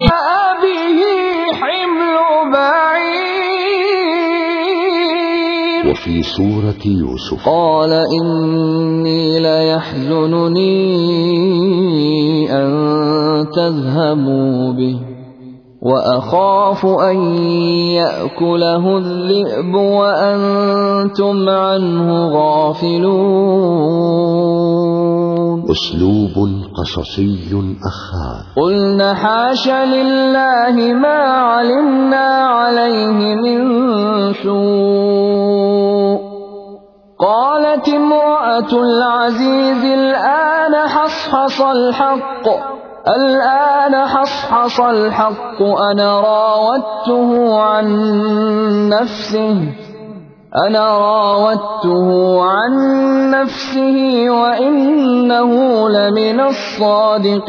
به حمل بعير. وفي سورة يوسف. قال إني ليحزنني أن تذهبوا به. وأخاف أن يأكله الذئب وأنتم عنه غافلون. أسلوب قصصي أخاذ قلنا حاش لله ما علمنا عليه من سوء. قالت امرأة العزيز الآن حصحص الحق. الآن حصحص الحق أنا راودته عن نفسه أنا راودته عن نفسه وإنه لمن الصادقين.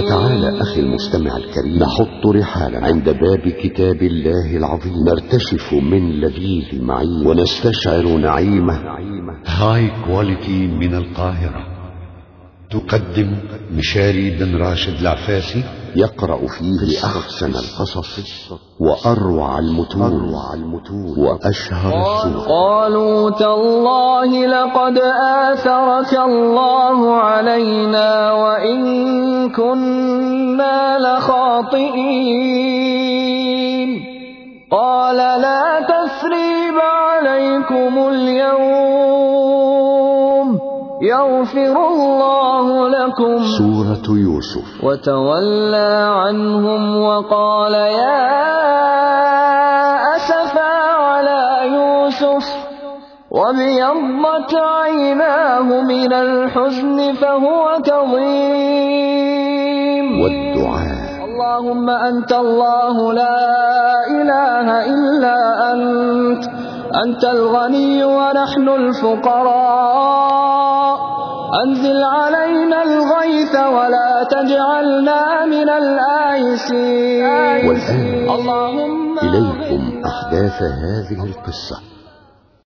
فتعال أخي المستمع الكريم نحط رحالا عند باب كتاب الله العظيم. نرتشف من لذيذ المعين ونستشعر نعيمه. هاي كواليتي من القاهرة تقدم مشاري بن راشد العفاسي يقرأ فيه أحسن القصص وأروع المتون وأشهر السور قالوا تالله لقد آثرك الله علينا وإن كنا لخاطئين. قال يغفر الله لكم. سورة يوسف. وتولى عنهم وقال يا أسفا على يوسف وابيضت عيناه من الحزن فهو كظيم. والدعاء. اللهم أنت الله لا إله إلا أنت. أنت الغني ونحن الفقراء. أنزل علينا الغيث ولا تجعلنا من الآيسين. والآن إليكم أحداث هذه القصة.